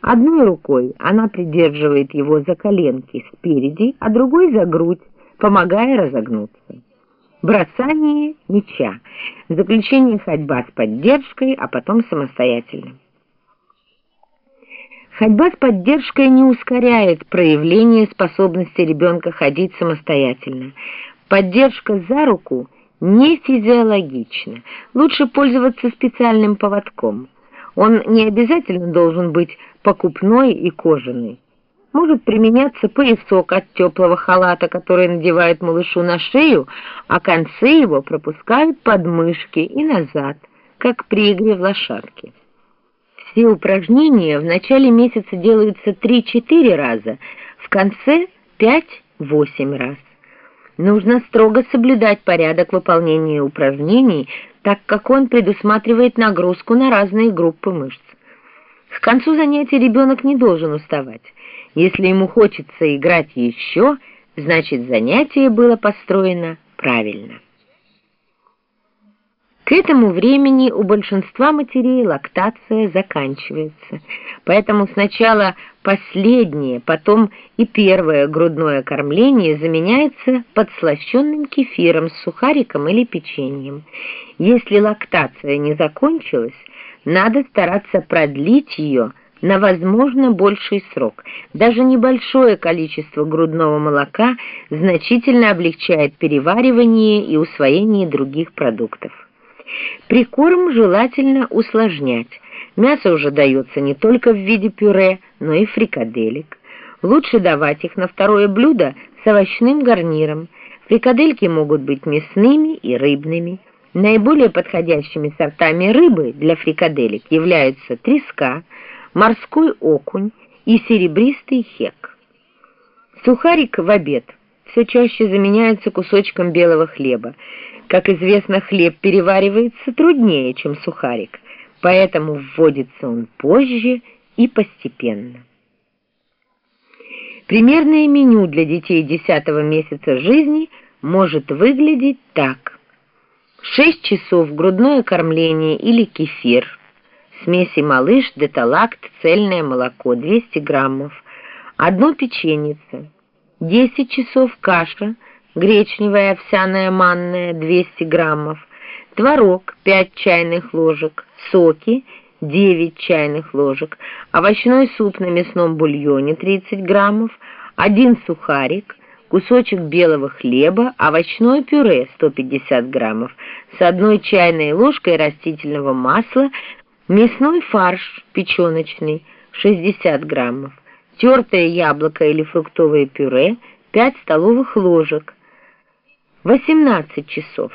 Одной рукой она придерживает его за коленки спереди, а другой за грудь, помогая разогнуться. Бросание мяча, заключение ходьба с поддержкой, а потом самостоятельно. Ходьба с поддержкой не ускоряет проявление способности ребенка ходить самостоятельно. Поддержка за руку не физиологична. Лучше пользоваться специальным поводком. Он не обязательно должен быть покупной и кожаный. Может применяться поясок от теплого халата, который надевают малышу на шею, а концы его пропускают под мышки и назад, как при игре в лошадке. Все упражнения в начале месяца делаются 3-4 раза, в конце 5-8 раз. Нужно строго соблюдать порядок выполнения упражнений, так как он предусматривает нагрузку на разные группы мышц. К концу занятия ребенок не должен уставать. Если ему хочется играть еще, значит занятие было построено правильно. К этому времени у большинства матерей лактация заканчивается, поэтому сначала последнее, потом и первое грудное кормление заменяется подслащенным кефиром с сухариком или печеньем. Если лактация не закончилась, надо стараться продлить ее на возможно больший срок. Даже небольшое количество грудного молока значительно облегчает переваривание и усвоение других продуктов. Прикорм желательно усложнять. Мясо уже дается не только в виде пюре, но и фрикаделек. Лучше давать их на второе блюдо с овощным гарниром. Фрикадельки могут быть мясными и рыбными. Наиболее подходящими сортами рыбы для фрикаделек являются треска, морской окунь и серебристый хек. Сухарик в обед все чаще заменяется кусочком белого хлеба. Как известно, хлеб переваривается труднее, чем сухарик, поэтому вводится он позже и постепенно. Примерное меню для детей 10 месяца жизни может выглядеть так. 6 часов грудное кормление или кефир, смеси малыш, деталакт, цельное молоко 200 граммов, одно печенице, 10 часов каша, гречневая овсяная манная 200 граммов, творог 5 чайных ложек, соки 9 чайных ложек, овощной суп на мясном бульоне 30 граммов, один сухарик, кусочек белого хлеба, овощное пюре 150 граммов, с одной чайной ложкой растительного масла, мясной фарш печеночный 60 граммов, тертое яблоко или фруктовое пюре 5 столовых ложек, 18 часов.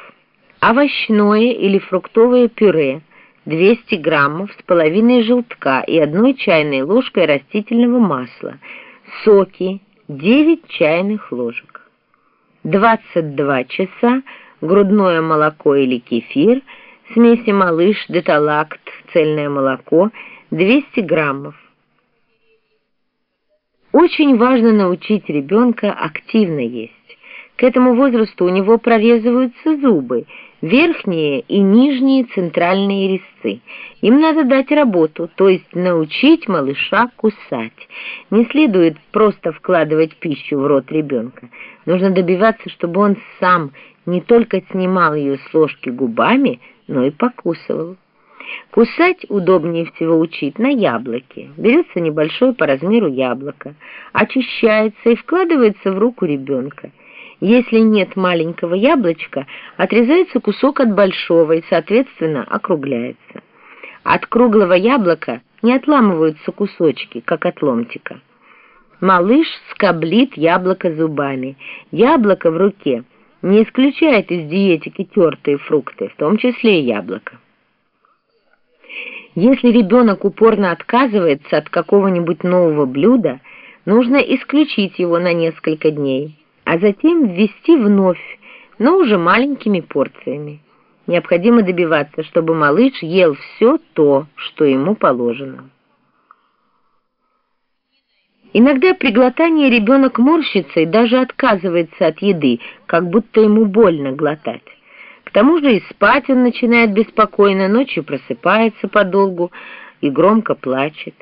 Овощное или фруктовое пюре 200 граммов с половиной желтка и одной чайной ложкой растительного масла. Соки 9 чайных ложек. 22 часа грудное молоко или кефир, смеси малыш, деталакт, цельное молоко 200 граммов. Очень важно научить ребенка активно есть. К этому возрасту у него прорезываются зубы, верхние и нижние центральные резцы. Им надо дать работу, то есть научить малыша кусать. Не следует просто вкладывать пищу в рот ребенка. Нужно добиваться, чтобы он сам не только снимал ее с ложки губами, но и покусывал. Кусать удобнее всего учить на яблоке. Берется небольшое по размеру яблоко, очищается и вкладывается в руку ребенка. Если нет маленького яблочка, отрезается кусок от большого и, соответственно, округляется. От круглого яблока не отламываются кусочки, как от ломтика. Малыш скоблит яблоко зубами. Яблоко в руке не исключает из диетики тертые фрукты, в том числе и яблоко. Если ребенок упорно отказывается от какого-нибудь нового блюда, нужно исключить его на несколько дней а затем ввести вновь, но уже маленькими порциями. Необходимо добиваться, чтобы малыш ел все то, что ему положено. Иногда при глотании ребенок морщится и даже отказывается от еды, как будто ему больно глотать. К тому же и спать он начинает беспокойно, ночью просыпается подолгу и громко плачет.